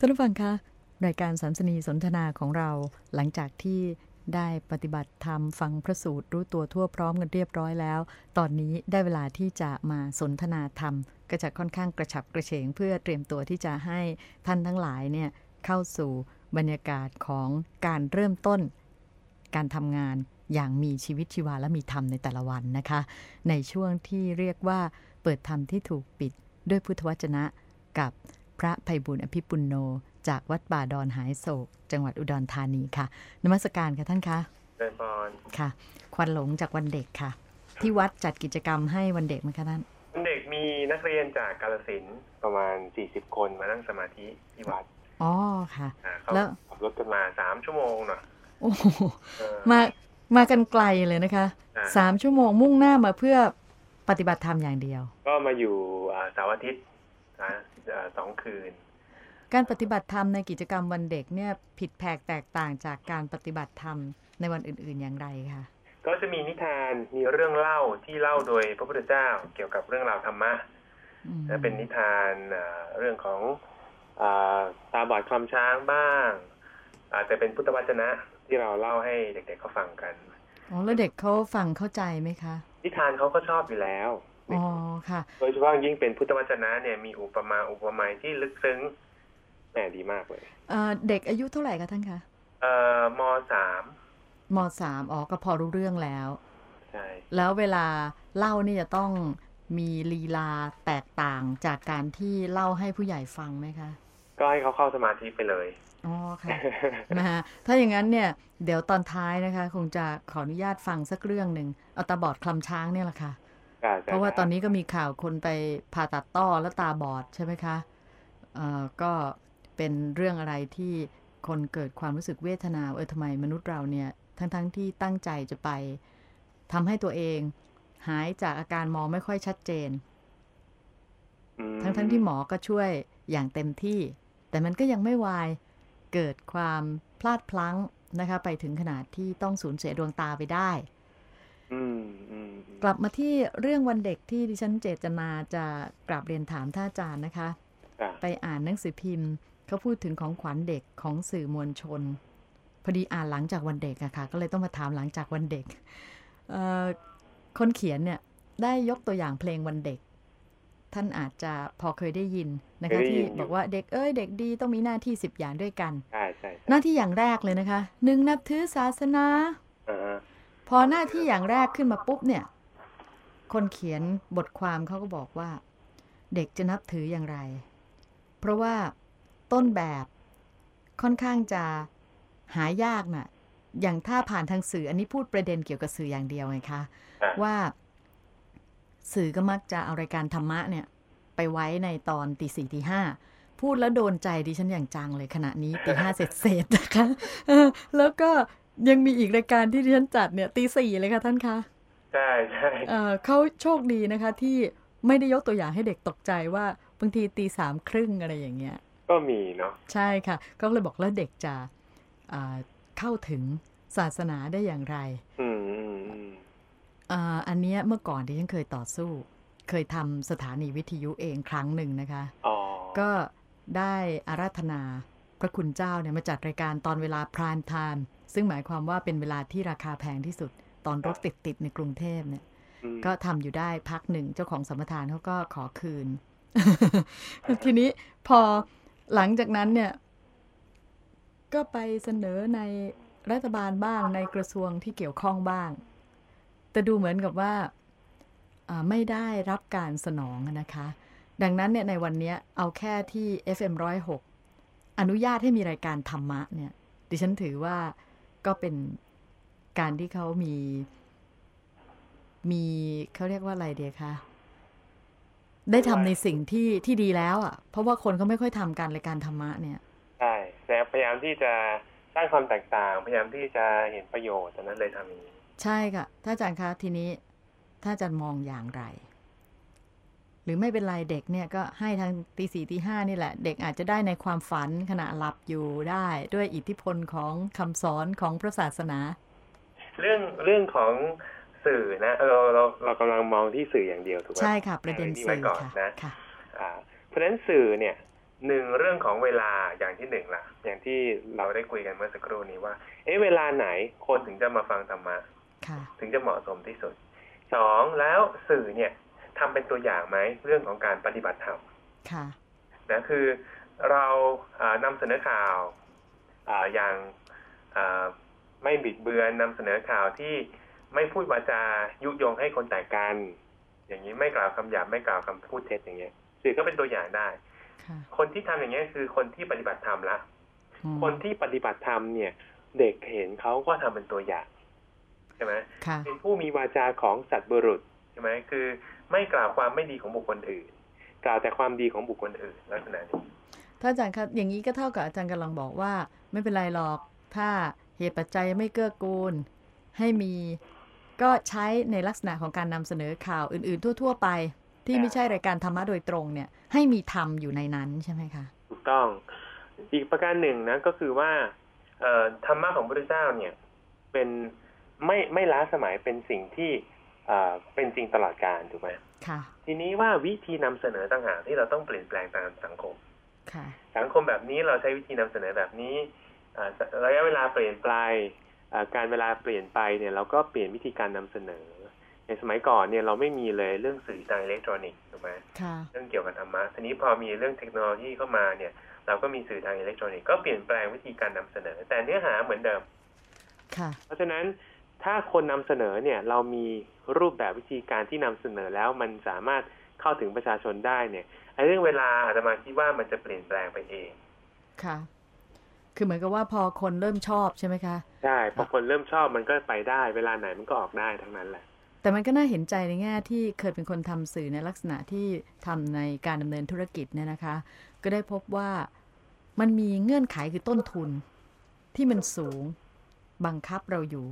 ท่านผู้ฟังคะรายการสัมสนีสนทนาของเราหลังจากที่ได้ปฏิบัติธรรมฟังพระสูตรรู้ตัวทั่วพร้อมกันเรียบร้อยแล้ว ตอนนี้ได้เวลาที่จะมาสนทนาธรรม ก็จะค่อนข้างกระฉับกระเฉง เพื่อเตรียมตัวที่จะให้ท่านทั้งหลายเนี่ยเข้าสู่บรรยากาศของการเริ่มต้น การทำงานอย่างมีชีวิตชีวาและมีธรรมในแต่ละวันนะคะ ในช่วงที่เรียกว่าเปิดธรรมที่ถูกปิดด้วยพุทธวจนะกับ พระภัยบุญอภิปุณโน จากวัดป่าดอนหายโศก จังหวัดอุดรธานีค่ะนมัสการค่ะท่านคะเดินบอลค่ะ ควันหลงจากวันเด็กค่ะ ที่วัดจัดกิจกรรมให้วันเด็กไหมคะท่านวันเด็กมีนักเรียนจากกาลสินธุ์ประมาณ40คนมานั่งสมาธิที่วัดอ๋อค่ะอ่าเขาแล้วขับรถกันมาสามชั่วโมงเนาะโอ้โหเออมามากันไกลเลยนะคะอ่าสามชั่วโมงมุ่งหน้ามาเพื่อปฏิบัติธรรมอย่างเดียว ก็มาอยู่อ่าเสาร์อาทิตย์นะอ่า สองคืน การปฏิบัติธรรมในกิจกรรมวันเด็กเนี่ยผิดแผกแตกต่างจากการปฏิบัติธรรมในวันอื่น ๆอย่างไรคะก็จะมีนิทานมีเรื่องเล่าที่เล่าโดยพระพุทธเจ้าเกี่ยวกับเรื่องราวธรรมะอืมและเป็นนิทานอ่าเรื่องของอาตาบอดคลำช้างบ้าง อาจจะเป็นพุทธวจนะที่เราเล่าให้เด็กๆเขาฟังกันอ๋อแล้วเด็กเขาฟังเข้าใจไหมคะ นิทานเขาก็ชอบอยู่แล้ว อ๋อค่ะ โดยเฉพาะยิ่งเป็นพุทธวจนะเนี่ยมีอุปมาอุปไมยที่ลึกซึ้งแหมดีมากเลยเอ่อเด็กอายุเท่าไหร่คะท่านคะเอ่อมสามมสามอ๋อก็พอรู้เรื่องแล้วใช่แล้วเวลาเล่านี่จะต้องมีลีลาแตกต่างจากการที่เล่าให้ผู้ใหญ่ฟังไหมคะ ก็ให้เขาเข้าสมาธิไปเลยอ๋อค่ะนะคะถ้าอย่างนั้นเนี่ย เดี๋ยวตอนท้ายนะคะ คงจะขออนุญาตฟังสักเรื่องหนึ่งเอาตาบอดคลำช้างเนี่ยแหละค่ะได้ เพราะว่าตอนนี้ก็มีข่าวคนไปผ่าตัดต้อแล้วตาบอดใช่ไหมคะเอ่อก็เป็นเรื่องอะไรที่คนเกิดความรู้สึกเวทนาว่าเออทำไมมนุษย์เราเนี่ยทั้งๆทที่ตั้งใจจะไปทำให้ตัวเอง หายจากอาการมองไม่ค่อยชัดเจน ทั้งๆทที่หมอก็ช่วยอย่างเต็มที่ แต่มันก็ยังไม่วายเกิดความพลาดพลั้งนะคะ ไปถึงขนาดที่ต้องสูญเสียดวงตาไปได้ กลับมาที่เรื่องวันเด็กที่ดิฉันเจตนาจะกราบเรียนถามท่านอาจารย์นะคะอะไปอ่านหนังสือพิมพ์เขาพูดถึงของขวัญเด็กของสื่อมวลชน พอดีอ่านหลังจากวันเด็กอะค่ะ ก็เลยต้องมาถามหลังจากวันเด็กเอ่อคนเขียนเนี่ยได้ยกตัวอย่างเพลงวันเด็ก ท่านอาจจะพอเคยได้ยินนะคะที่บอกว่าเด็กเอ้ยเด็กดีต้องมีหน้าที่สิบอย่างด้วยกันใช่ใช่ใช่หน้าที่อย่างแรกเลยนะคะหนึ่งนับถือศาสนาอ่าฮะ พอหน้าที่อย่างแรกขึ้นมาปุ๊บเนี่ย คนเขียนบทความเขาก็บอกว่า เด็กจะนับถืออย่างไร เพราะว่าต้นแบบค่อนข้างจะหายากน่ะ อย่างถ้าผ่านทางสื่อ อันนี้พูดประเด็นเกี่ยวกับสื่ออย่างเดียวไงคะอะว่าสื่อก็มักจะเอารายการธรรมะเนี่ย ไปไว้ในตอนตีสี่ตีห้าพูดแล้วโดนใจดิฉันอย่างจังเลยขณะนี้ตีห้าเสร็จเสร็จๆนะคะเออแล้วก็ ยังมีอีกรายการที่ดิฉันจัดเนี่ยตีสี่เลยค่ะท่านคะใช่ใช่เอ่อเขาโชคดีนะคะที่ไม่ได้ยกตัวอย่างให้เด็กตกใจว่าบางทีตีสามครึ่งอะไรอย่างเงี้ย ก็มีเนาะใช่ค่ะ ก็เลยบอกแล้วเด็กจะอ่าเข้าถึงศาสนาได้อย่างไรอืมอืมอืมอ่าอันเนี้ยเมื่อก่อนที่ฉันเคยต่อสู้ เคยทำสถานีวิทยุเองครั้งหนึ่งนะคะอ๋อก็ได้อาราธนา พระคุณเจ้าเนี่ยมาจัดรายการตอนเวลาพรามไทม์ซึ่งหมายความว่าเป็นเวลาที่ราคาแพงที่สุด ตอนรถติดติดๆในกรุงเทพเนี่ยอืมก็ทำอยู่ได้พักหนึ่งเจ้าของสมทานเขาก็ขอคืน ทีนี้พอหลังจากนั้นเนี่ย ก็ไปเสนอในรัฐบาลบ้างในกระทรวงที่เกี่ยวข้องบ้าง แต่ดูเหมือนกับว่าอ่าไม่ได้รับการสนองนะคะ ดังนั้นเนี่ยในวันเนี้ยเอาแค่ที่ FM 106 อนุญาตให้มีรายการธรรมะเนี่ย ดิฉันถือว่าก็เป็นการที่เขามี มีเขาเรียกว่าอะไรเดียคะได้ทำในสิ่งที่ที่ดีแล้วอะ เพราะว่าคนเขาไม่ค่อยทำการรายการธรรมะเนี่ยใช่แต่พยายามที่จะสร้างความแตกต่าง พยายามที่จะเห็นประโยชน์ดังนั้นเลยทำอย่างนี้ ใช่ค่ะ ถ้าอาจารย์คะทีนี้ ถ้าอาจารย์มองอย่างไร หรือไม่เป็นไรเด็กเนี่ยก็ให้ทางตีสี่ตีห้านี่แหละ เด็กอาจจะได้ในความฝันขณะหลับอยู่ได้ด้วยอิทธิพลของคำสอนของพระศาสนา เรื่องเรื่องของสื่อนะเออเราเราเรากำลังมองที่สื่ออย่างเดียวถูกไหมใช่ค่ะ ประเด็นอาไว้สื่อก่อนค่ะนะค่ะอ่าเพราะฉะนั้นสื่อเนี่ยหนึ่งเรื่องของเวลาอย่างที่หนึ่งล่ะอย่างที่เราได้คุยกันเมื่อสักครู่นี้ว่า เอ๊ะเวลาไหนคนถึงจะมาฟังธรรมะค่ะถึงจะเหมาะสมที่สุดสองแล้วสื่อเนี่ย ทำเป็นตัวอย่างไหมเรื่องของการปฏิบัติธรรมค่ะนะคือเราอ่านำเสนอข่าวอ่าอย่างอ่าไม่บิดเบือนนำเสนอข่าวที่ไม่พูดวาจายุยงให้คนแตกกัน อย่างนี้ไม่กล่าวคำหยาบไม่กล่าวคำพูดเท็จอย่างเงี้ยสื่อก็เป็นตัวอย่างได้ค่ะคนที่ทำอย่างเงี้ยคือคนที่ปฏิบัติธรรมละอืมคนที่ปฏิบัติธรรมเนี่ย เด็กเห็นเขาก็ทำเป็นตัวอย่างใช่ไหมค่ะเป็นผู้มีวาจาของสัตว์บุรุษใช่ไหมคือ ไม่กล่าวความไม่ดีของบุคคลอื่น กล่าวแต่ความดีของบุคคลอื่นลักษณะนี้ถ้าอาจารย์ครับอย่างนี้ก็เท่ากับอาจารย์กำลังบอกว่า ไม่เป็นไรหรอก ถ้าเหตุปัจจัยไม่เกื้อกูล ให้มีก็ใช้ในลักษณะของการนำเสนอข่าวอื่น ๆ ทั่ว ๆ ไป ที่ไม่ใช่รายการธรรมะโดยตรงเนี่ย ให้มีธรรมอยู่ในนั้นใช่ไหมคะถูกต้องอีกประการหนึ่งนะก็คือว่าเอ่อธรรมะของพระพุทธเจ้าเนี่ยเป็นไม่ไม่ล้าสมัยเป็นสิ่งที่ เอ่อเป็นจริงตลอดกาลถูกไหมค่ะ ทีนี้ว่าวิธีนำเสนอต่างหากที่เราต้องเปลี่ยนแปลงตามสังคม ค่ะ สังคมแบบนี้เราใช้วิธีนำเสนอแบบนี้อ่าระยะเวลาเปลี่ยนไปอ่าการเวลาเปลี่ยนไปเนี่ยเราก็เปลี่ยนวิธีการนำเสนอ ในสมัยก่อนเนี่ยเราไม่มีเลยเรื่องสื่อทางอิเล็กทรอนิกส์ถูกไหมค่ะเรื่องเกี่ยวกับธรรมะทีนี้พอมีเรื่องเทคโนโลยีเข้ามาเนี่ย เราก็มีสื่อทางอิเล็กทรอนิกส์ก็เปลี่ยนแปลงวิธีการนำเสนอ แต่เนื้อหาเหมือนเดิม ค่ะ เพราะฉะนั้น ถ้าคนนำเสนอเนี่ยเรามีรูปแบบวิธีการที่นำเสนอแล้วมันสามารถเข้าถึงประชาชนได้เนี่ยไอ้เรื่องเวลาอาตมาคิดว่ามันจะเปลี่ยนแปลงไปเอง ค่ะ คือเหมือนกับว่าพอคนเริ่มชอบใช่ไหมคะ ใช่ พอคนเริ่มชอบมันก็ไปได้ เวลาไหนมันก็ออกได้ทั้งนั้นแหละ แต่มันก็น่าเห็นใจในแง่ที่เคยเป็นคนทำสื่อในลักษณะที่ทำในการดำเนินธุรกิจเนี่ยนะคะ ก็ได้พบว่ามันมีเงื่อนไขคือต้นทุนที่มันสูงบังคับเราอยู่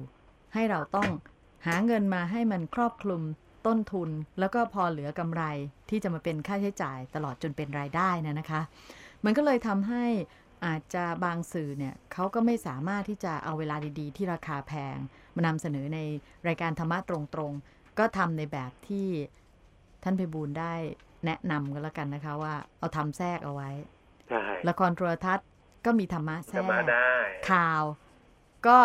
ให้เราต้องหาเงินมาให้มันครอบคลุมต้นทุน แล้วก็พอเหลือกำไรที่จะมาเป็นค่าใช้จ่ายตลอดจนเป็นรายได้นะนะคะ มันก็เลยทำให้อาจจะบางสื่อเนี่ยเขาก็ไม่สามารถที่จะเอาเวลาดีๆ ที่ราคาแพง มานำเสนอในรายการธรรมะตรงๆ ก็ทำในแบบที่ท่านไพบูลย์ได้แนะนำกันแล้วกันนะคะว่าเอาทำแทรกเอาไว้ใช่ละครโทรทัศน์ก็มีธรรมะแทรจะมากได้ข่าว ก็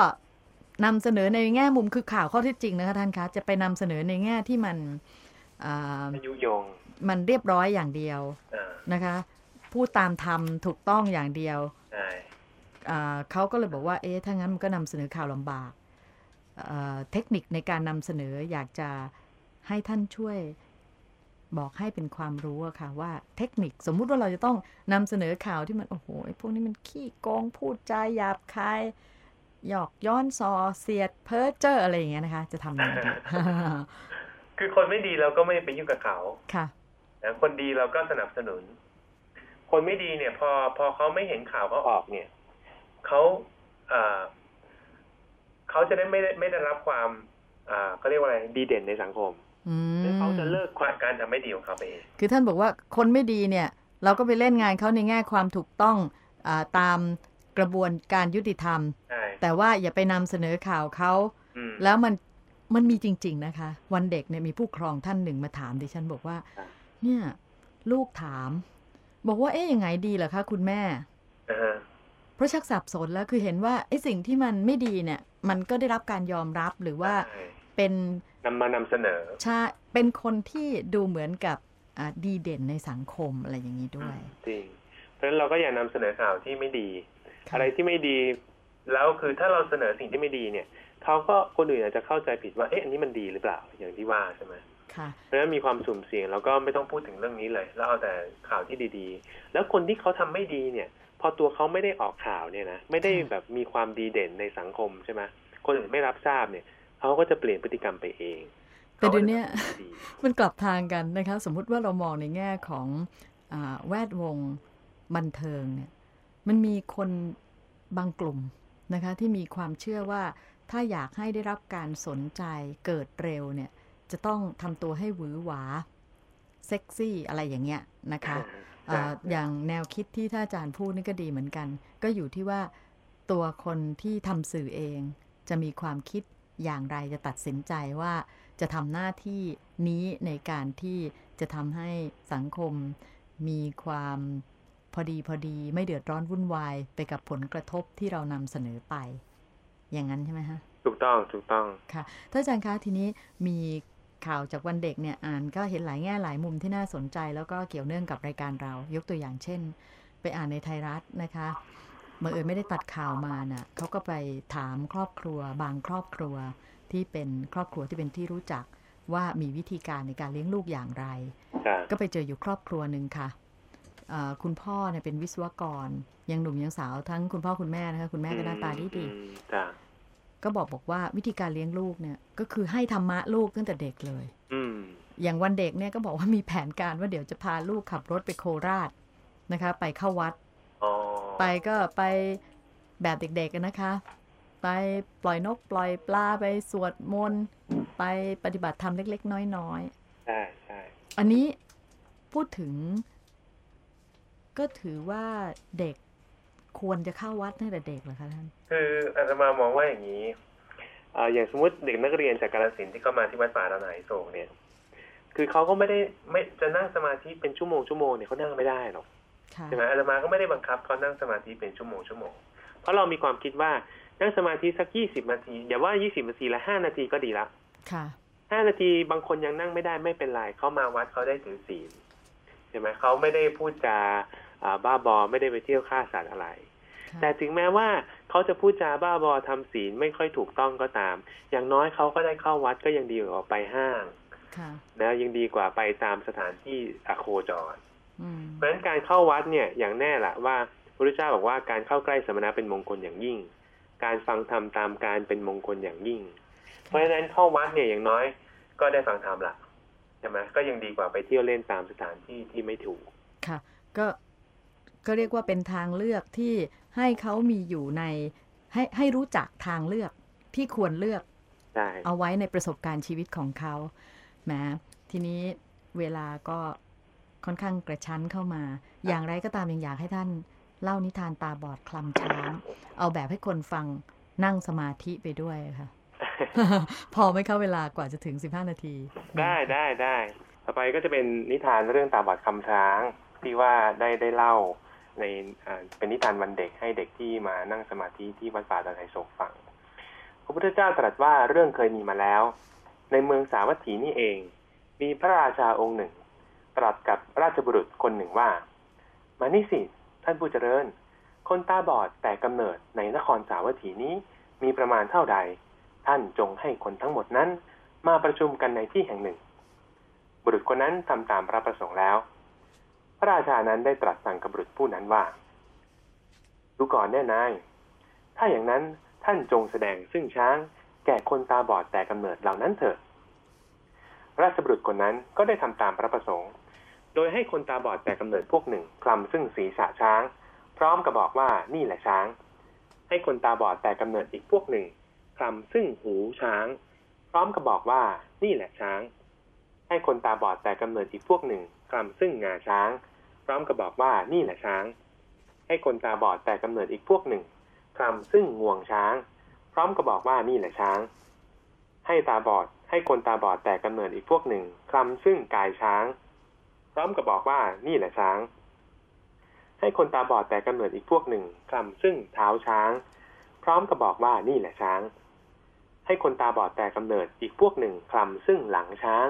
นำเสนอในแง่มุมคือข่าวข้อเท็จจริงนะคะท่านคะจะไปนำเสนอในแง่ที่มันอ่าไม่ยุยงมันเรียบร้อยอย่างเดียวอ่านะคะ พูดตามธรรมถูกต้องอย่างเดียวใช่อ่าเขาก็เลยบอกว่า เอ๊ะถ้างั้นมันก็นำเสนอข่าวลำบากเอ่อเทคนิคในการนำเสนออยากจะให้ท่านช่วยบอกให้เป็นความรู้อะค่ะว่าเทคนิคสมมุติว่าเราจะต้องนำเสนอข่าวที่มัน โอ้โหไอ้พวกนี้มันขี้โกงพูดจาหยาบคาย หยอกย้อนซอเสียดเพ้อเจ้ออะไรอย่างเงี้ยนะคะ จะทำยังไงดีคือคนไม่ดีเราก็ไม่ไปยุ่งกับเขาค่ะนะคนดีเราก็สนับสนุน คนไม่ดีเนี่ย พอพอเขาไม่เห็นข่าวเขาออกเนี่ยเขาเอ่อเขาจะได้ไม่ได้ไม่ได้รับความอ่าเขาเรียกว่าอะไรดีเด่นในสังคมอืมแล้วเขาจะเลิกความการทำไม่ดีของเขาไปเองคือท่านบอกว่าคนไม่ดีเนี่ย เราก็ไปเล่นงานเขาในแง่ความถูกต้องอาตาม กระบวนการยุติธรรมใช่แต่ว่าอย่าไปนำเสนอข่าวเขาอืมแล้วมันมันมีจริง ๆ นะคะ วันเด็กเนี่ยมีผู้ครองท่านหนึ่งมาถามดิฉันบอกว่าครับเนี่ยลูกถาม บอกว่าเอ๊ะยังไงดีเหรอคะคุณแม่อ่าฮะเพราะชักสับสนแล้วคือเห็นว่าไอ้สิ่งที่มันไม่ดีเนี่ย มันก็ได้รับการยอมรับหรือว่าใช่เป็นนำมานำเสนอชาเป็นคนที่ดูเหมือนกับอ่าดีเด่นในสังคมอะไรอย่างนี้ด้วยจริงเพราะฉะนั้นเราก็อย่านำเสนอข่าวที่ไม่ดีค่ะ อะไรที่ไม่ดี แล้วคือถ้าเราเสนอสิ่งที่ไม่ดีเนี่ยเขาก็คนอื่นอาจจะเข้าใจผิดว่าเอ๊ะอันนี้มันดีหรือเปล่าอย่างที่ว่าใช่ไหมค่ะเพราะฉะนั้นมีความสุ่มเสี่ยงเราก็ไม่ต้องพูดถึงเรื่องนี้เลย แล้วเอาแต่ข่าวที่ดีๆ แล้วคนที่เขาทำไม่ดีเนี่ย พอตัวเขาไม่ได้ออกข่าวเนี่ยนะไม่ได้ค่ะแบบมีความดีเด่นในสังคมใช่ไหมคนอื่นไม่รับทราบเนี่ยเขาก็จะเปลี่ยนพฤติกรรมไปเองแต่เดี๋ยวเนี้ยขาก็จะทำไม่ดีมันกลับทางกันนะคะ สมมุติว่าเรามองในแง่ของอาแวดวงบันเทิงเนี่ย มันมีคนบางกลุ่มนะคะที่มีความเชื่อว่าถ้าอยากให้ได้รับการสนใจเกิดเร็วเนี่ยจะต้องทำตัวให้หวือหวาเซ็กซี่อะไรอย่างเงี้ยนะคะใช่อ่าอย่างแนวคิดที่ท่านอาจารย์พูดนี่ก็ดีเหมือนกัน ก็อยู่ที่ว่าตัวคนที่ทำสื่อเอง จะมีความคิดอย่างไรจะตัดสินใจว่าจะทำหน้าที่นี้ในการที่จะทำให้สังคมมีความ พอดีพอดีไม่เดือดร้อนวุ่นวายไปกับผลกระทบที่เรานำเสนอไป อย่างนั้นใช่ไหมฮะถูกต้องถูกต้องค่ะท่านอาจารย์คะทีนี้มีข่าวจากวันเด็กเนี่ยอ่านก็เห็นหลายแง่หลายมุมที่น่าสนใจ แล้วก็เกี่ยวเนื่องกับรายการเรา ยกตัวอย่างเช่น ไปอ่านในไทยรัฐนะคะบังเอิญไม่ได้ตัดข่าวมาน่ะเขาก็ไปถามครอบครัว บางครอบครัวที่เป็นครอบครัวที่เป็นที่รู้จักว่ามีวิธีการในการเลี้ยงลูกอย่างไรครับก็ไปเจออยู่ครอบครัวหนึ่งค่ะเอ่อ คุณพ่อเนี่ยเป็นวิศวกร ยังหนุ่มยังสาวทั้งคุณพ่อคุณแม่นะคะคุณแม่ก็หน้าตาดีดีอืมจ้ะก็บอกบอกว่าวิธีการเลี้ยงลูกเนี่ย ก็คือให้ธรรมะลูกตั้งแต่เด็กเลย อืมอย่างวันเด็กเนี่ยก็บอกว่ามีแผนการว่าเดี๋ยวจะพาลูกขับรถไปโคราชนะคะ ไปเข้าวัดอ๋อไปก็ไปแบบเด็กๆกันนะคะ ไปปล่อยนกปล่อยปลาไปสวดมนต์ไปปฏิบัติธรรมเล็ก ๆ น้อยใช่ใช่ๆอันนี้พูดถึง ก็ถือว่าเด็กควรจะเข้าวัดตั้งแต่เด็กเหรอคะท่านคืออาตมามองว่าอย่างนี้อ่าอย่างสมมติเด็กนักเรียนจากกาฬสินธุ์ที่เข้ามาที่วัดป่าดอนไหโศกเนี่ย คือเขาก็ไม่ได้ไม่จะนั่งสมาธิเป็นชั่วโมงชั่วโมงเนี่ยเขานั่งไม่ได้หรอกค่ะใช่ไหมอาตมาก็ไม่ได้บังคับเขานั่งสมาธิเป็นชั่วโมงชั่วโมงเพราะเรามีความคิดว่านั่งสมาธิสักยี่สิบนาทีอย่าว่ายี่สิบนาทีละห้านาทีก็ดีละค่ะห้านาทีบางคนยังนั่งไม่ได้ไม่เป็นไรเขามาวัดเขาได้ถือศีลใช่ไหมเขาไม่ได้พูดจาอ่า บ้าบอไม่ได้ไปเที่ยวฆ่าสัตว์อะไรค่ะแต่ถึงแม้ว่าเขาจะพูดจาบ้าบอทำศีลไม่ค่อยถูกต้องก็ตาม อย่างน้อยเขาก็ได้เข้าวัดก็ยังดีกว่าไปห้างค่ะนะยังดีกว่าไปตามสถานที่อโคจรอืมเพราะฉะนั้นการเข้าวัดเนี่ยอย่างแน่ละว่าพระพุทธเจ้าบอกว่าการเข้าใกล้สมณะเป็นมงคลอย่างยิ่ง การฟังธรรมตามการเป็นมงคลอย่างยิ่ง เพราะฉะนั้นเข้าวัดเนี่ยอย่างน้อยก็ได้ฟังธรรมละใช่ไหมก็ยังดีกว่าไปเที่ยวเล่นตามสถานที่ที่ไม่ถูก ค่ะ ก็ ก็เรียกว่าเป็นทางเลือกที่ให้เขามีอยู่ในให้ให้รู้จักทางเลือกที่ควรเลือกใช่เอาไว้ในประสบการณ์ชีวิตของเขาแหมทีนี้เวลาก็ค่อนข้างกระชั้นเข้ามา อย่างไรก็ตามยังอยากให้ท่านเล่านิทานตาบอดคลำช้าง เอาแบบให้คนฟังนั่งสมาธิไปด้วยค่ะ พอไหม่เข้าเวลากว่าจะถึง15นาที ได้ได้ได้ ต่อไปก็จะเป็นนิทานเรื่องตาบอดคำช้าง ที่ว่าได้ได้เล่า ในเป็นนิทานวันเด็กให้เด็กที่มานั่งสมาธิที่วัดป่าดอนไทโศกฟังพระพุทธเจ้าตรัสว่าเรื่องเคยมีมาแล้ว ในเมืองสาวัตถีนี่เอง มีพระราชาองค์หนึ่ง ตรัสกับราชบุรุษคนหนึ่งว่า มานี่สิ ท่านผู้เจริญ คนตาบอดแต่กำเนิดในนครสาวัตถีนี้มีประมาณเท่าใด ท่านจงให้คนทั้งหมดนั้น มาประชุมกันในที่แห่งหนึ่ง บุรุษคนนั้นทำตามพระประสงค์แล้ว พระราชานั้นได้ตรัสสั่งกับบุรุษผู้นั้นว่า ดูก่อนแน่นาย ถ้าอย่างนั้นท่านจงแสดงซึ่งช้าง แก่คนตาบอดแต่กำเนิดเหล่านั้นเถิดราชบุรุษคนนั้นก็ได้ทำตามพระประสงค์ โดยให้คนตาบอดแต่กำเนิดพวกหนึ่งคลำซึ่งศีรษะช้าง พร้อมกับบอกว่านี่แหละช้าง ให้คนตาบอดแต่กำเนิดอีกพวกหนึ่งคลำซึ่งหูช้าง พร้อมกับบอกว่านี่แหละช้าง ให้คนตาบอดแต่กำเนิดอีกพวกหนึ่งคลำซึ่งงาช้าง ร้อมกับบอกว่านี่แหละช้าง ให้คนตาบอดแต่กำเนิดอีกพวกหนึ่งคลำซึ่งงวงช้าง พร้อมกับบอกว่านี่แหละช้าง ให้ตาบอดให้คนตาบอดแต่กำเนิดอีกพวกหนึ่งคลำซึ่งกายช้าง พร้อมกับบอกว่านี่แหละช้าง ให้คนตาบอดแต่กำเนิดอีกพวกหนึ่งคลำซึ่งเท้าช้าง พร้อมกับบอกว่านี่แหละช้าง ให้คนตาบอดแต่กำเนิดอีกพวกหนึ่งคลำซึ่งหลังช้าง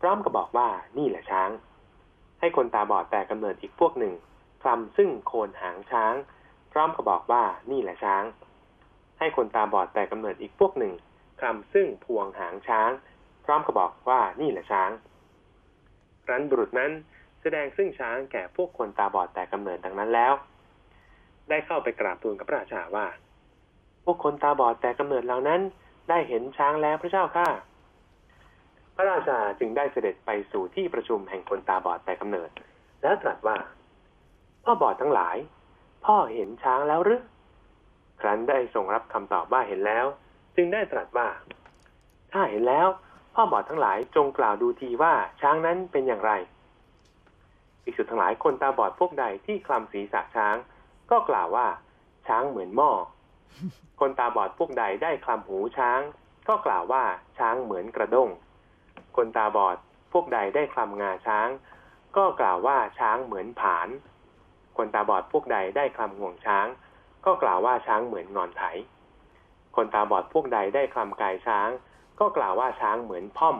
พร้อมกับบอกว่านี่แหละช้าง ให้คนตาบอดแต่กำเนิดอีกพวกหนึ่งคลำซึ่งโคนหางช้าง พร้อมกับบอกว่านี่แหละช้าง ให้คนตาบอดแต่กำเนิดอีกพวกหนึ่งคลำซึ่งพวงหางช้าง พร้อมกับบอกว่านี่แหละช้างรันบุรุษนั้นแสดงซึ่งช้างแก่พวกคนตาบอดแต่กำเนิดดังนั้นแล้ว ได้เข้าไปกราบทูลกับพระราชาว่า พวกคนตาบอดแต่กำเนิดเหล่านั้น ได้เห็นช้างแล้วพระเจ้าค่ะ พระราชาจึงได้เสด็จไปสู่ที่ประชุมแห่งคนตาบอดแต่กำเนิด แล้วตรัสว่า พ่อบอดทั้งหลาย พ่อเห็นช้างแล้วหรือ ครั้นได้ทรงรับคำตอบว่าเห็นแล้ว จึงได้ตรัสว่า ถ้าเห็นแล้ว พ่อบอดทั้งหลายจงกล่าวดูทีว่าช้างนั้นเป็นอย่างไรภิกษุทั้งหลายคนตาบอดพวกใดที่คลำศีรษะช้าง ก็กล่าวว่า ช้างเหมือนหม้อ คนตาบอดพวกใดได้คลำหูช้าง ก็กล่าวว่าช้างเหมือนกระด้ง คนตาบอดพวกใดได้คลำงาช้าง ก็กล่าวว่าช้างเหมือนผาน คนตาบอดพวกใดได้คลำงวงช้าง ก็กล่าวว่าช้างเหมือนงอนไถ คนตาบอดพวกใดได้คลำกายช้าง ก็กล่าวว่าช้างเหมือนพ่อม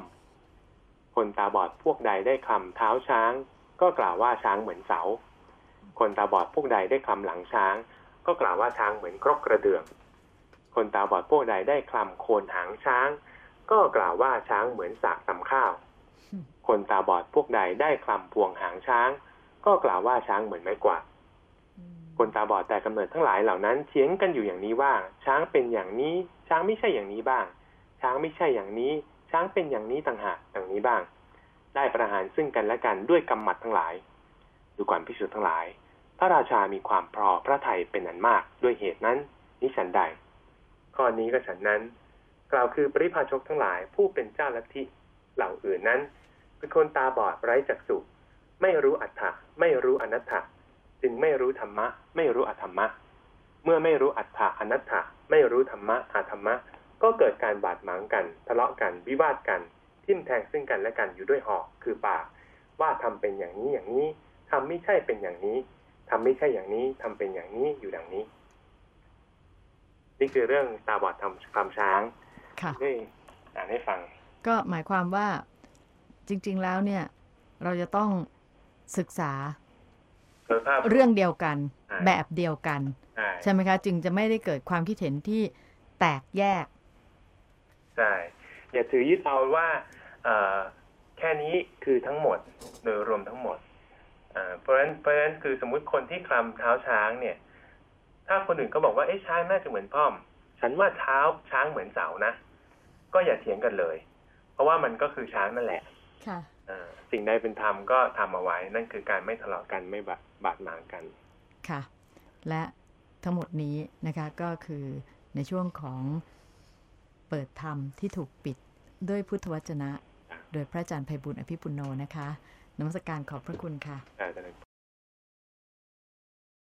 คนตาบอดพวกใดได้คลำเท้าช้าง ก็กล่าวว่าช้างเหมือนเสา คนตาบอดพวกใดได้คลำหลังช้าง ก็กล่าวว่าช้างเหมือนครกกระเดื่อง คนตาบอดพวกใดได้คลำโคนหางช้าง ก็กล่าวว่าช้างเหมือนสากตำข้าว คนตาบอดพวกใดได้คลำพวงหางช้าง ก็กล่าวว่าช้างเหมือนไม้กวาดคนตาบอดแต่กำเนิดทั้งหลายเหล่านั้นเถียงกันอยู่อย่างนี้ว่า ช้างเป็นอย่างนี้ช้างไม่ใช่อย่างนี้บ้าง ช้างไม่ใช่อย่างนี้ ช้างเป็นอย่างนี้ต่างหากอย่างนี้บ้าง ได้ประหารซึ่งกันและกันด้วยกำหมัดทั้งหลาย ดูก่อนพิสุทธ์ทั้งหลาย พระราชามีความพอพระทัยเป็นอันมากด้วยเหตุนั้นนิฉันใดข้อนี้ก็ฉันนั้น กล่าวคือปริพาชกทั้งหลายผู้เป็นเจ้าลัทธิเหล่าอื่นนั้น เป็นคนตาบอดไร้จักษุไม่รู้อัตถะไม่รู้อนัตถะจึงไม่รู้ธรรมะ ไม่รู้อธรรมะ เมื่อไม่รู้อัตถะอนัตถะไม่รู้ธรรมะอาธรรมะ ก็เกิดการบาดหมางกัน ทะเลาะกันวิวาทกัน ทิ่มแทงซึ่งกันและกันอยู่ด้วยหอกคือปากว่าทำเป็นอย่างนี้อย่างนี้ทำไม่ใช่เป็นอย่างนี้ทำไม่ใช่อย่างนี้ทำเป็นอย่างนี้อยู่ดังนี้ นี่คือเรื่องตาบอดทำคำช้าง ค่ะได้อ่านให้ฟัง ก็หมายความว่าจริง ๆ แล้วเนี่ย เราจะต้องศึกษาโดยภาพเรื่องเดียวกันอ่าแบบเดียวกันใช่ใช่ไหมคะ จึงจะไม่ได้เกิดความคิดเห็นที่แตกแยกใช่อย่าถือยึดเอาว่าเอ่อแค่นี้คือทั้งหมดโดยรวมทั้งหมดอ่าเพราะฉะนั้นเพราะฉะนั้นคือสมมุติคนที่คลำเท้าช้างเนี่ย ถ้าคนอื่นก็บอกว่าเอ๊ะช้างน่าจะเหมือนพ่อม ฉันว่าเท้าช้างเหมือนเสานะ ก็อย่าเถียงกันเลย เพราะว่ามันก็คือช้างนั่นแหละค่ะอ่าสิ่งใดเป็นธรรมก็ทำเอาไว้ นั่นคือการไม่ทะเลาะกันไม่บาดบาดหมางกัน ค่ะ และทั้งหมดนี้นะคะก็คือในช่วงของเปิดธรรมที่ถูกปิดด้วยพุทธวจนะ โดยพระอาจารย์ไพบุญอภิปุโนนะคะนมัสการขอบพระคุณค่ะอาจารย์